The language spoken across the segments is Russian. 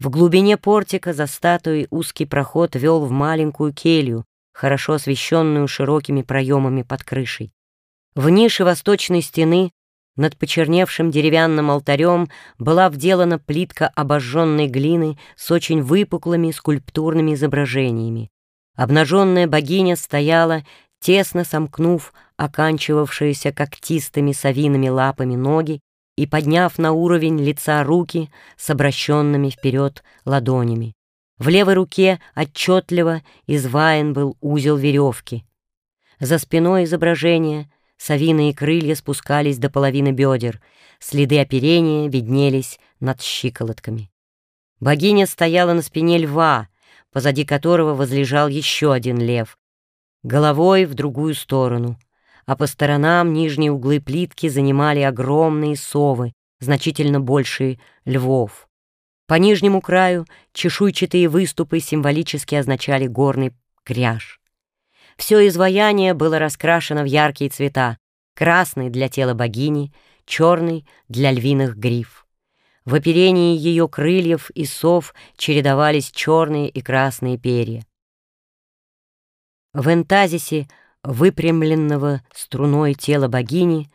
В глубине портика за статуей узкий проход вел в маленькую келью, хорошо освещенную широкими проемами под крышей. В нише восточной стены над почерневшим деревянным алтарем была вделана плитка обожженной глины с очень выпуклыми скульптурными изображениями. Обнаженная богиня стояла, тесно сомкнув оканчивавшиеся когтистыми совиными лапами ноги и подняв на уровень лица руки с обращенными вперед ладонями. В левой руке отчетливо изваян был узел веревки. За спиной изображения совиные крылья спускались до половины бедер, следы оперения виднелись над щиколотками. Богиня стояла на спине льва, позади которого возлежал еще один лев, головой в другую сторону — а по сторонам нижние углы плитки занимали огромные совы, значительно большие львов. По нижнему краю чешуйчатые выступы символически означали горный кряж. Все изваяние было раскрашено в яркие цвета, красный для тела богини, черный для львиных гриф. В оперении ее крыльев и сов чередовались черные и красные перья. В энтазисе выпрямленного струной тела богини,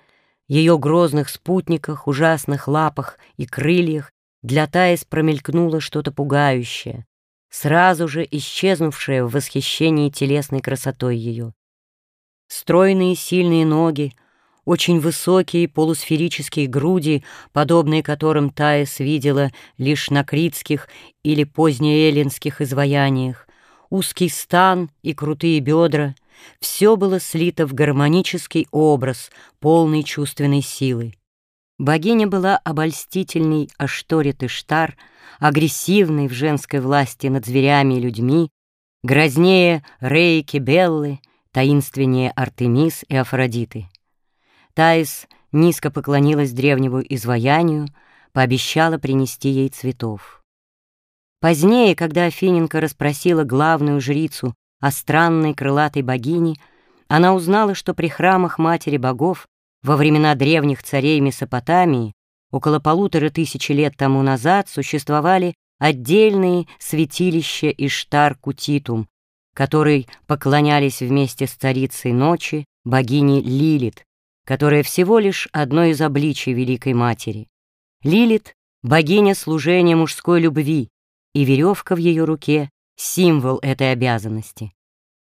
ее грозных спутниках, ужасных лапах и крыльях для Таис промелькнуло что-то пугающее, сразу же исчезнувшее в восхищении телесной красотой ее. Стройные сильные ноги, очень высокие полусферические груди, подобные которым Таис видела лишь на критских или позднеэллинских изваяниях, узкий стан и крутые бедра — все было слито в гармонический образ, полный чувственной силы. Богиня была обольстительной Ашторет Иштар, агрессивной в женской власти над зверями и людьми, грознее Рейки Беллы, таинственнее Артемис и Афродиты. Таис низко поклонилась древнему изваянию, пообещала принести ей цветов. Позднее, когда Афиненко расспросила главную жрицу о странной крылатой богине, она узнала, что при храмах Матери Богов во времена древних царей Месопотамии около полутора тысячи лет тому назад существовали отдельные святилища Иштар-Кутитум, которой поклонялись вместе с царицей ночи богине Лилит, которая всего лишь одно из обличий Великой Матери. Лилит — богиня служения мужской любви, и веревка в ее руке символ этой обязанности.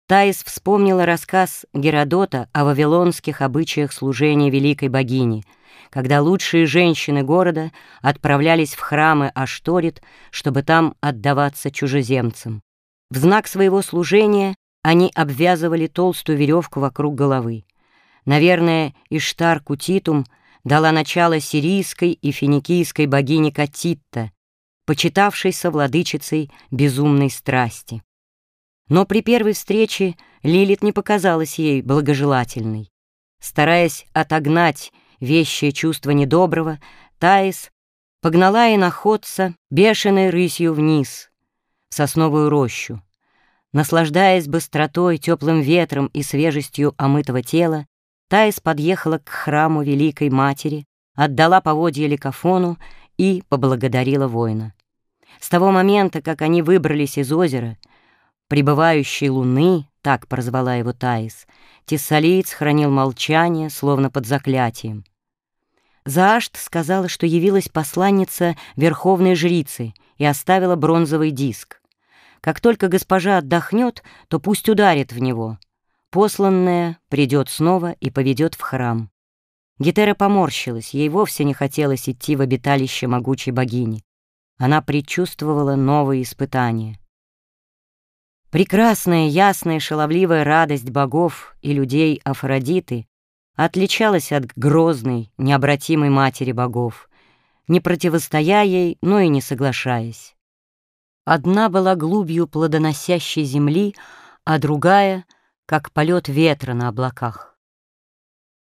Таис вспомнила рассказ Геродота о вавилонских обычаях служения великой богини, когда лучшие женщины города отправлялись в храмы Ашторит, чтобы там отдаваться чужеземцам. В знак своего служения они обвязывали толстую веревку вокруг головы. Наверное, Иштар Кутитум дала начало сирийской и финикийской богине Катитта, почитавшейся владычицей безумной страсти. Но при первой встрече Лилит не показалась ей благожелательной. Стараясь отогнать вещее чувство недоброго, Таис погнала и находца бешеной рысью вниз, в сосновую рощу. Наслаждаясь быстротой, теплым ветром и свежестью омытого тела, Таис подъехала к храму Великой Матери, отдала поводья Ликофону и поблагодарила воина. С того момента, как они выбрались из озера, прибывающей луны, так прозвала его Таис, Тессалиец хранил молчание, словно под заклятием. Заашт сказала, что явилась посланница верховной жрицы и оставила бронзовый диск. Как только госпожа отдохнет, то пусть ударит в него. Посланная придет снова и поведет в храм. Гетера поморщилась, ей вовсе не хотелось идти в обиталище могучей богини. Она предчувствовала новые испытания. Прекрасная, ясная, шаловливая радость богов и людей Афродиты отличалась от грозной, необратимой матери богов, не противостоя ей, но и не соглашаясь. Одна была глубью плодоносящей земли, а другая — как полет ветра на облаках.